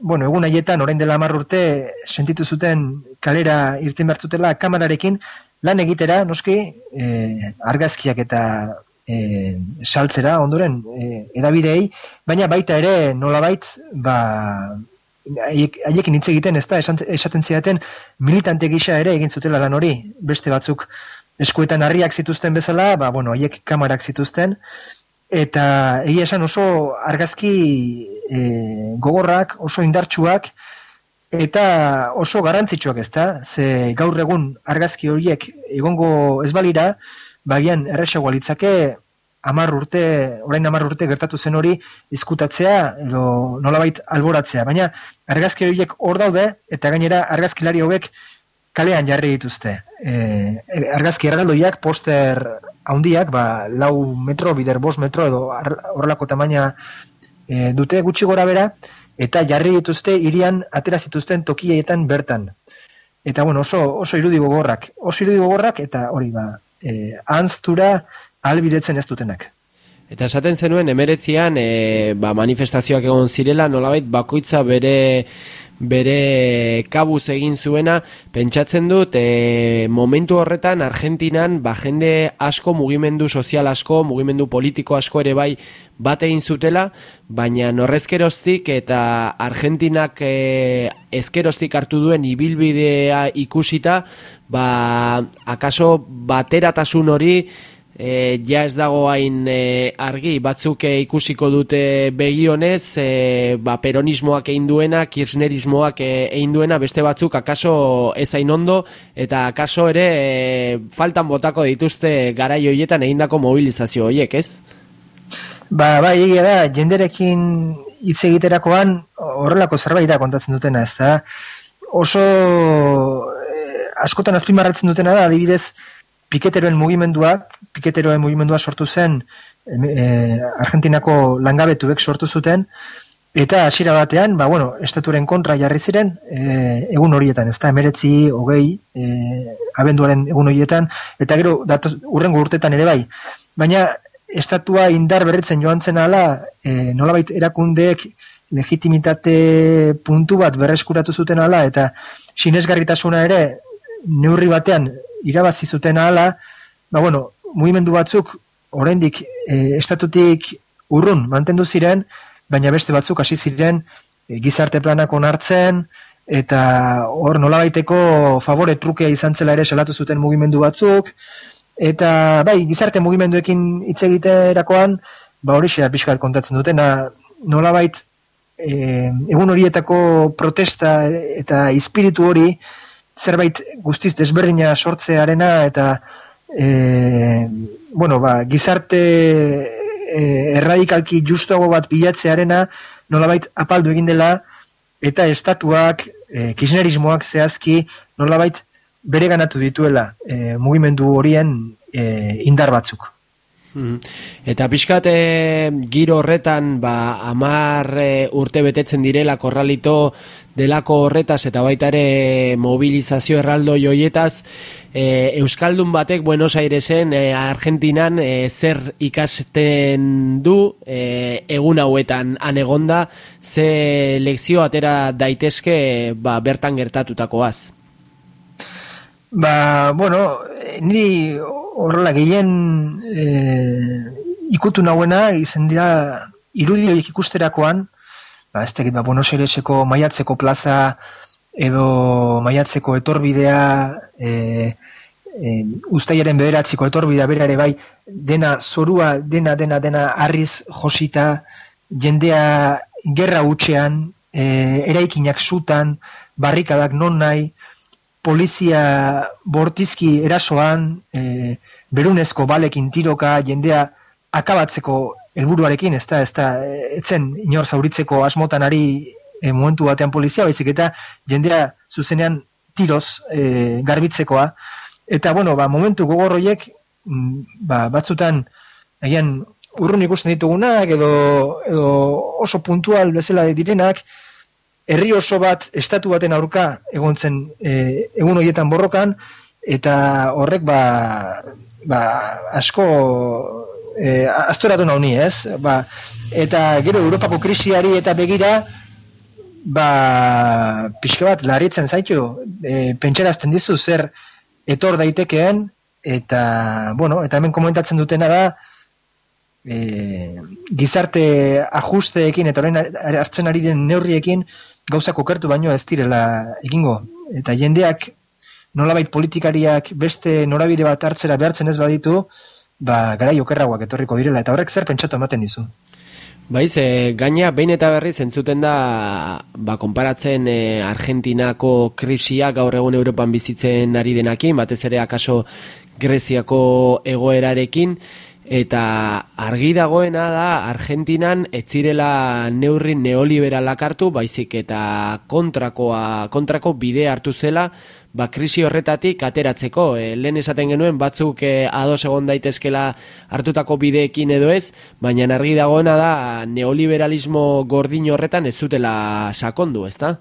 bueno, egun haietan, orain dela hamar urte, sentitu zuten kalera irten bertzutela kamerarekin, lan egitera, noski, e, argazkiak eta e, saltzera ondoren e, edabidei, baina baita ere nolabait ba haiekin hitz egiten ez da esaten ziaten militante gisa ere egin zutela lan hori. Beste batzuk eskuetan harriak zituzten bezala ba bueno haiek kamarak zituzten. Eta egia esan oso argazki e, gogorrak oso indartsuak eta oso garrantzitsuak ez da ze gaur egun argazki horiek egongo ez balira bagian erresago litzake amar urte, orain amar urte gertatu zen hori izkutatzea edo nolabait alboratzea. Baina argazki horiek hor daude eta gainera argazkilari hauek kalean jarri dituzte. E, argazki erraldoiak poster handiak, ba, lau metro, bider bost metro edo horrelako tamaina e, dute gutxi gora bera, eta jarri dituzte irian atera zituzten tokietan bertan. Eta bueno, oso, oso irudi gogorrak. Oso irudi gogorrak eta hori ba, eh, anztura albidetzen ez dutenak. Eta esaten zenuen, emeretzian e, ba, manifestazioak egon zirela, nolabait bakoitza bere bere kabuz egin zuena, pentsatzen dut, e, momentu horretan Argentinan, ba, jende asko, mugimendu sozial asko, mugimendu politiko asko ere bai bat egin zutela, baina norrezkeroztik eta Argentinak e, ezkeroztik hartu duen ibilbidea ikusita, ba, akaso bateratasun hori e, ja ez dago hain e, argi, batzuk e, ikusiko dute begionez, e, ba, peronismoak egin duena, kirchnerismoak e, egin duena, beste batzuk akaso ez hain ondo, eta akaso ere e, faltan botako dituzte garai hoietan egindako mobilizazio horiek, ez? Ba, bai, egia da, jenderekin hitz egiterakoan horrelako zerbait da kontatzen dutena, ez da? Oso askotan azpimarratzen dutena da, adibidez, piketeroen mugimendua, piketeroen mugimendua sortu zen e, Argentinako langabetuek sortu zuten, eta hasiera batean, ba, bueno, estaturen kontra jarri ziren, e, egun horietan, ez da, emeretzi, hogei, e, abenduaren egun horietan, eta gero, datu, urrengo urtetan ere bai. Baina, estatua indar berritzen joan zen ala, e, nolabait erakundeek legitimitate puntu bat berreskuratu zuten ala, eta sinesgarritasuna ere, neurri batean, irabazi zuten ala, ba, bueno, mugimendu batzuk oraindik e, estatutik urrun mantendu ziren, baina beste batzuk hasi ziren e, gizarte planak onartzen eta hor nolabaiteko favore trukea izan zela ere salatu zuten mugimendu batzuk eta bai gizarte mugimenduekin hitz egiterakoan ba hori xa pixkat kontatzen dutena nolabait e, egun horietako protesta eta espiritu hori zerbait guztiz desberdina sortzearena eta e, bueno, ba, gizarte e, erradikalki justuago bat bilatzearena nolabait apaldu egin dela eta estatuak, e, kisnerismoak zehazki nolabait bere ganatu dituela e, mugimendu horien e, indar batzuk. Hmm. Eta pixkat e, giro horretan ba, amar e, urte betetzen direla korralito delako horretaz eta baita ere mobilizazio erraldo joietaz e, Euskaldun batek Buenos Airesen e, Argentinan e, zer ikasten du e, egun hauetan anegonda ze lekzio atera daitezke ba, bertan gertatutakoaz Ba, bueno, ni horrela gehien e, ikutu nahuena izen dira irudioik ikusterakoan. Ba, ez tekit, ba, Buenos Aireseko maiatzeko plaza edo maiatzeko etorbidea e, e, ustaiaren bederatziko etorbidea bera ere bai dena zorua, dena, dena, dena arriz josita jendea gerra utxean e, eraikinak zutan barrikadak non nahi polizia bortizki erasoan e, berunezko balekin tiroka jendea akabatzeko helburuarekin, ez da, ez da, etzen inor zauritzeko asmotan ari e, momentu batean polizia, baizik eta jendea zuzenean tiroz e, garbitzekoa. Eta, bueno, ba, momentu gogorroiek, mm, ba, batzutan, egian, urrun ikusten ditugunak, edo, edo oso puntual bezala direnak, herri oso bat, estatu baten aurka, egontzen e, egun horietan borrokan, eta horrek, ba, ba, asko e, astoratu nauni, ez? Ba, eta gero Europako krisiari eta begira, ba, pixka bat, larritzen zaitu, e, pentsarazten dizu zer etor daitekeen, eta, bueno, eta hemen komentatzen dutena da, e, gizarte ajusteekin eta orain hartzen ari den neurriekin gauzak okertu baino ez direla egingo. Eta jendeak nolabait politikariak beste norabide bat hartzera behartzen ez baditu, ba, gara jokerragoak etorriko direla, eta horrek zer pentsatu ematen dizu? Baiz, e, gaina behin eta berriz entzuten da ba, konparatzen e, Argentinako krisia gaur egun Europan bizitzen ari denakin, batez ere akaso Greziako egoerarekin, eta argi dagoena da Argentinan etzirela neurri neoliberalak hartu, baizik eta kontrakoa, kontrako bide hartu zela, ba, krisi horretatik ateratzeko. E, lehen esaten genuen batzuk e, ados egon daitezkela hartutako bideekin edo ez, baina argi dagoena da neoliberalismo gordin horretan ez zutela sakondu, ezta?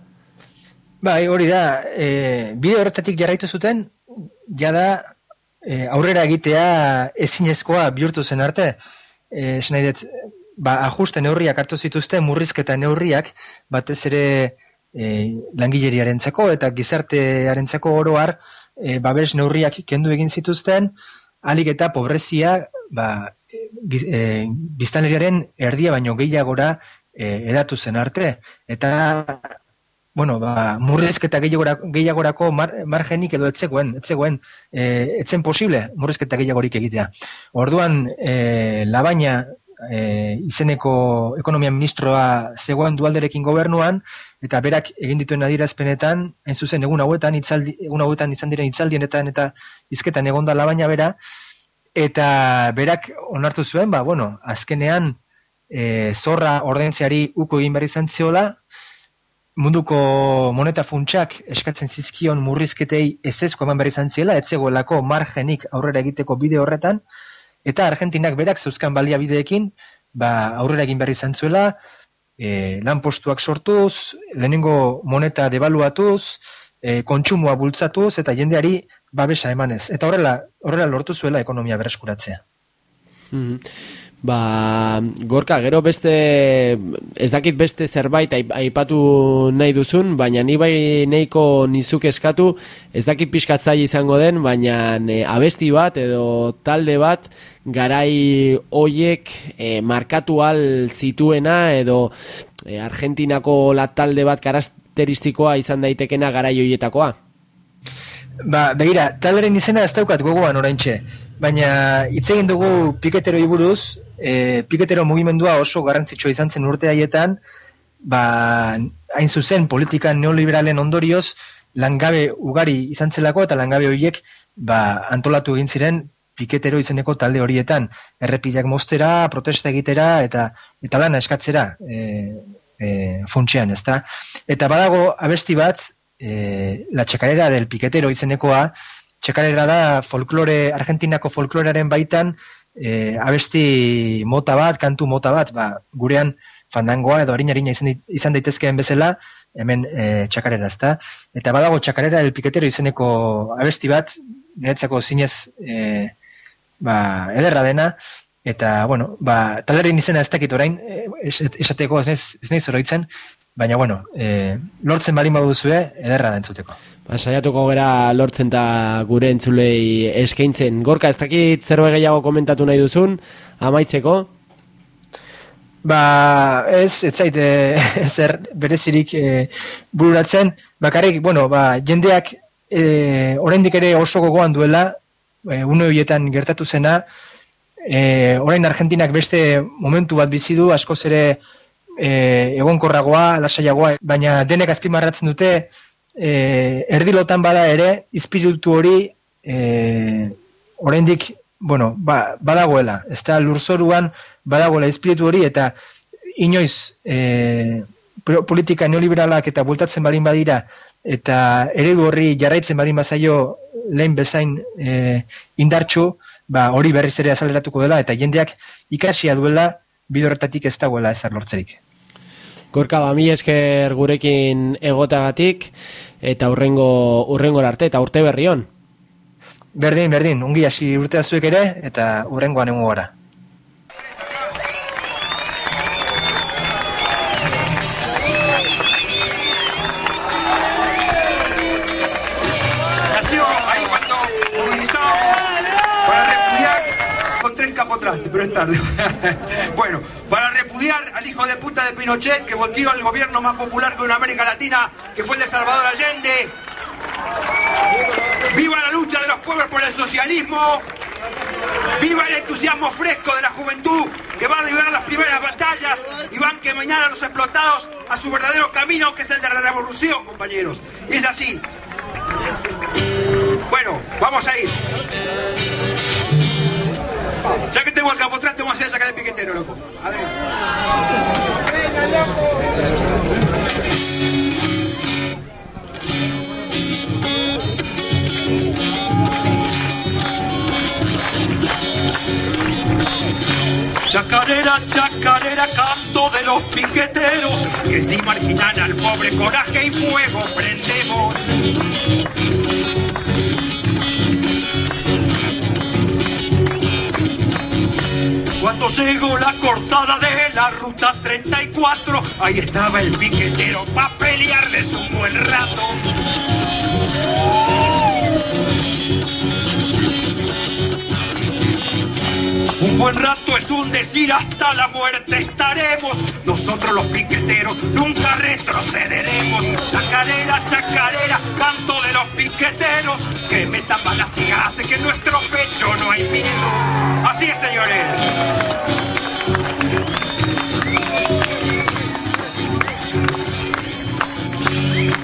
Bai, hori da, e, bide horretatik jarraitu zuten, jada e, aurrera egitea ezinezkoa bihurtu zen arte, e, ba, ajuste neurriak hartu zituzten, murrizketa neurriak, batez ere e, langileriaren txako eta gizartearen txako oroar e, babes neurriak kendu egin zituzten, alik eta pobrezia ba, e, biztaneriaren erdia baino gehiagora e, edatu zen arte. Eta bueno, ba, murrizketa gehiagorako mar, margenik edo etzegoen, etzegoen, e, etzen posible murrizketa gehiagorik egitea. Orduan, e, labaina e, izeneko ekonomia ministroa zegoen dualderekin gobernuan, eta berak egin dituen adierazpenetan, hain zuzen egun hauetan, itzaldi, egun hauetan izan diren itzaldienetan eta izketan egon da labaina bera, eta berak onartu zuen, ba, bueno, azkenean e, zorra ordentziari uko egin behar izan ziola, munduko moneta funtsak eskatzen zizkion murrizketei ezezko eman behar izan ziela, etzegoelako margenik aurrera egiteko bide horretan, eta Argentinak berak zeuzkan baliabideekin, ba, aurrera egin behar izan zuela, e, lanpostuak sortuz, lehenengo moneta devaluatuz, e, kontsumoa bultzatuz, eta jendeari babesa emanez. Eta horrela, horrela lortu zuela ekonomia bereskuratzea. Mhm. Ba, gorka, gero beste, ez dakit beste zerbait aip- aipatu nahi duzun, baina ni bai neiko nizuk eskatu, ez dakit pixkatzai izango den, baina e, abesti bat edo talde bat garai hoiek e, markatu al zituena edo e, Argentinako la talde bat karakteristikoa izan daitekena garai hoietakoa. Ba, begira, taleren izena ez daukat gogoan oraintxe, baina hitz egin dugu piketero buruz, e, piketero mugimendua oso garrantzitsua izan zen urte haietan, ba, hain zuzen politika neoliberalen ondorioz, langabe ugari izan zelako eta langabe horiek ba, antolatu egin ziren piketero izeneko talde horietan, errepideak moztera, protesta egitera eta eta lana eskatzera e, e, funtsean, ezta? Eta badago abesti bat, e, la txekarera del piketero izenekoa, txekarera da folklore, argentinako folklorearen baitan, e, abesti mota bat, kantu mota bat, ba, gurean fandangoa edo harina-harina izan, dit- izan daitezkeen bezala, hemen e, txakarera, ezta? Eta badago txakarera el piketero izeneko abesti bat, niretzako zinez e, ba, ederra dena, eta, bueno, ba, talderin izena ez dakit orain, e, es- esateko ez naiz, oroitzen, baina, bueno, e, lortzen balin baduzue, ederra da entzuteko. Ba, saiatuko gera lortzen eta gure entzulei eskaintzen. Gorka, ez dakit zerbait gehiago komentatu nahi duzun, amaitzeko? Ba, ez, ez zaite zer berezirik e, bururatzen, bakarrik, bueno, ba, jendeak e, oraindik ere oso gogoan duela, e, une horietan gertatu zena, e, orain Argentinak beste momentu bat bizi du, askoz ere e, egonkorragoa, lasaiagoa, baina denek azpimarratzen dute, e, erdilotan bada ere, izpiritu hori e, oraindik bueno, ba, badagoela, ez da lurzoruan badagoela espiritu hori eta inoiz e, politika neoliberalak eta bultatzen barin badira eta eredu horri jarraitzen barin bazaio lehen bezain e, indartxu, ba, hori berriz ere azaleratuko dela eta jendeak ikasia duela bidorretatik ez dagoela ezer lortzerik. Gorka, ba, mi esker gurekin egotagatik, eta urrengo, urrengo arte, eta urte berri on. Berdin, berdin, ungi hasi urtea zuek ere eta urrengoan egongo gara. Para repudiar con tren capotraste, pero es tarde. bueno, repudiar al hijo de puta de Pinochet que volteó el gobierno más popular que en América Latina, que fue el de Salvador Allende. ¡Viva la lucha de los pueblos por el socialismo! ¡Viva el entusiasmo fresco de la juventud que va a liberar las primeras batallas y va a encaminar a los explotados a su verdadero camino, que es el de la revolución, compañeros! Y es así. Bueno, vamos a ir. Ya que tengo el capotraste, vamos a hacer sacar el piquetero, loco. Adelante. Chacarera, chacarera, canto de los piqueteros, que si marginan al pobre coraje y fuego prendemos. Cuando llegó la cortada de la ruta 34, ahí estaba el piquetero pa' pelearles un buen rato. Un buen rato es un decir hasta la muerte estaremos. Nosotros los piqueteros nunca retrocederemos. Chacarera, chacarera, canto de los piqueteros. Que metan balas y hace que en nuestro pecho no hay miedo. Así es, señores.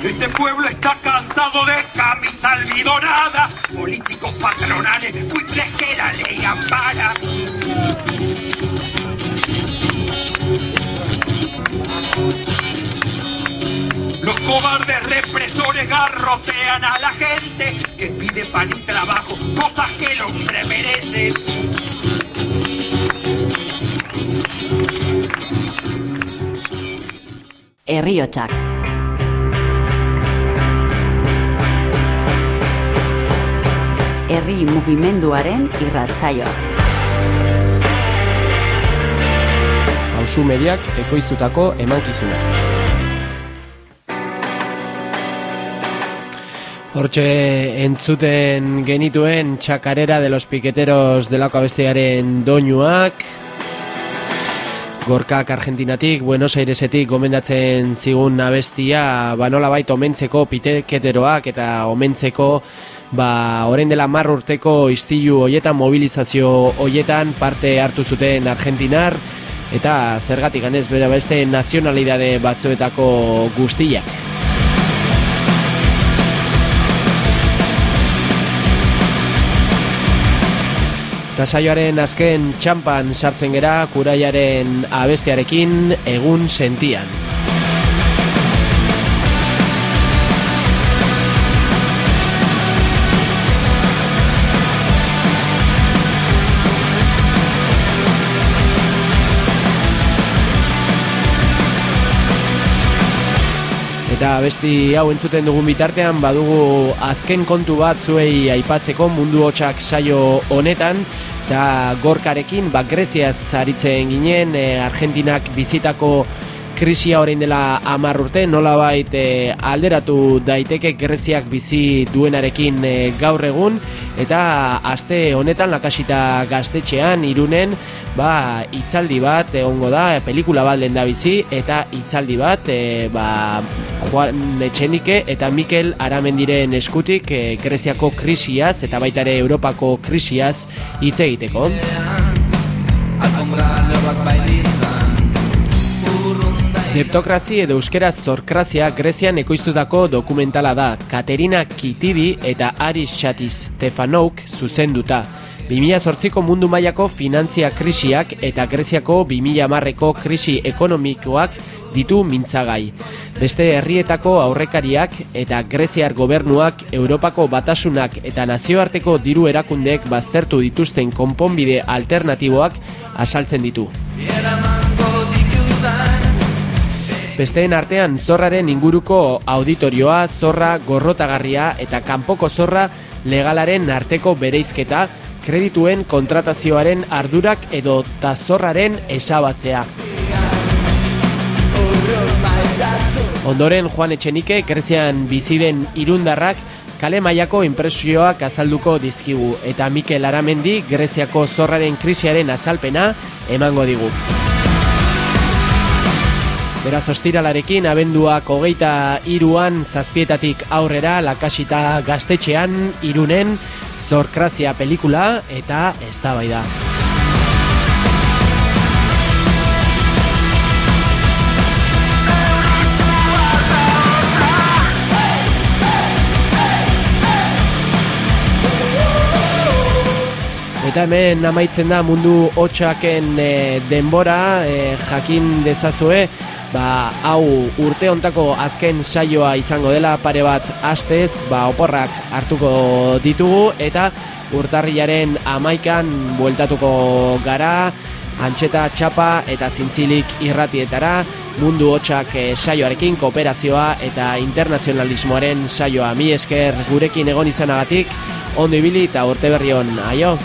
Este pueblo está cansado de camisa almidonada, políticos patronales, buitres que la ley ampara. garrotean a la gente que pide pan y trabajo, cosas que el hombre merece. Herriotsak. Herri mugimenduaren irratsaioa. Hauzu mediak ekoiztutako emankizuna. Hortxe entzuten genituen txakarera de los piqueteros delako abestearen doinuak, Gorkak Argentinatik, Buenos Airesetik gomendatzen zigun abestia, ba nola baita omentzeko piteketeroak eta omentzeko ba orain dela mar urteko istilu hoietan mobilizazio hoietan parte hartu zuten Argentinar eta zergatik ganez bera beste nazionalidade batzuetako guztiak. Eta saioaren azken txampan sartzen gera kuraiaren abestiarekin egun sentian. Eta abesti hau entzuten dugun bitartean badugu azken kontu bat zuei aipatzeko mundu hotxak saio honetan eta gorkarekin ba, Greziaz aritzen ginen e, Argentinak bizitako krisia orain dela hamar urte nolabait e, alderatu daiteke Greziak bizi duenarekin e, gaur egun eta aste honetan lakasita gaztetxean irunen ba itzaldi bat egongo da pelikula bat lenda bizi eta itzaldi bat e, ba, Juan Etxenike eta Mikel Aramendiren eskutik e, Greziako krisiaz eta baita ere Europako krisiaz hitz egiteko. Deptokrazi edo euskeraz zorkrazia Grezian ekoiztutako dokumentala da Katerina Kitidi eta Aris Xatiz Stefanouk zuzenduta. 2008ko mundu mailako finantzia krisiak eta Greziako 2010ko krisi ekonomikoak ditu mintzagai. Beste herrietako aurrekariak eta Greziar gobernuak Europako batasunak eta nazioarteko diru erakundeek baztertu dituzten konponbide alternatiboak asaltzen ditu. Besteen artean zorraren inguruko auditorioa, zorra gorrotagarria eta kanpoko zorra legalaren arteko bereizketa, kredituen kontratazioaren ardurak edo tazorraren esabatzea. Ondoren Juan Etxenike, Grezian biziden irundarrak, kale mailako impresioak azalduko dizkigu eta Mikel Aramendi Greziako zorraren krisiaren azalpena emango digu. Beraz ostiralarekin abenduak hogeita iruan zazpietatik aurrera lakasita gaztetxean irunen zorkrazia pelikula eta eztabaida. Eta hemen amaitzen da mundu hotxaken e, denbora, e, jakin dezazue, ba, hau urte hontako azken saioa izango dela pare bat astez, ba, oporrak hartuko ditugu, eta urtarrilaren amaikan bueltatuko gara, antxeta txapa eta zintzilik irratietara, mundu hotxak e, saioarekin, kooperazioa eta internazionalismoaren saioa. Mi esker gurekin egon izanagatik, ondo ibili eta urte berri hon, aio!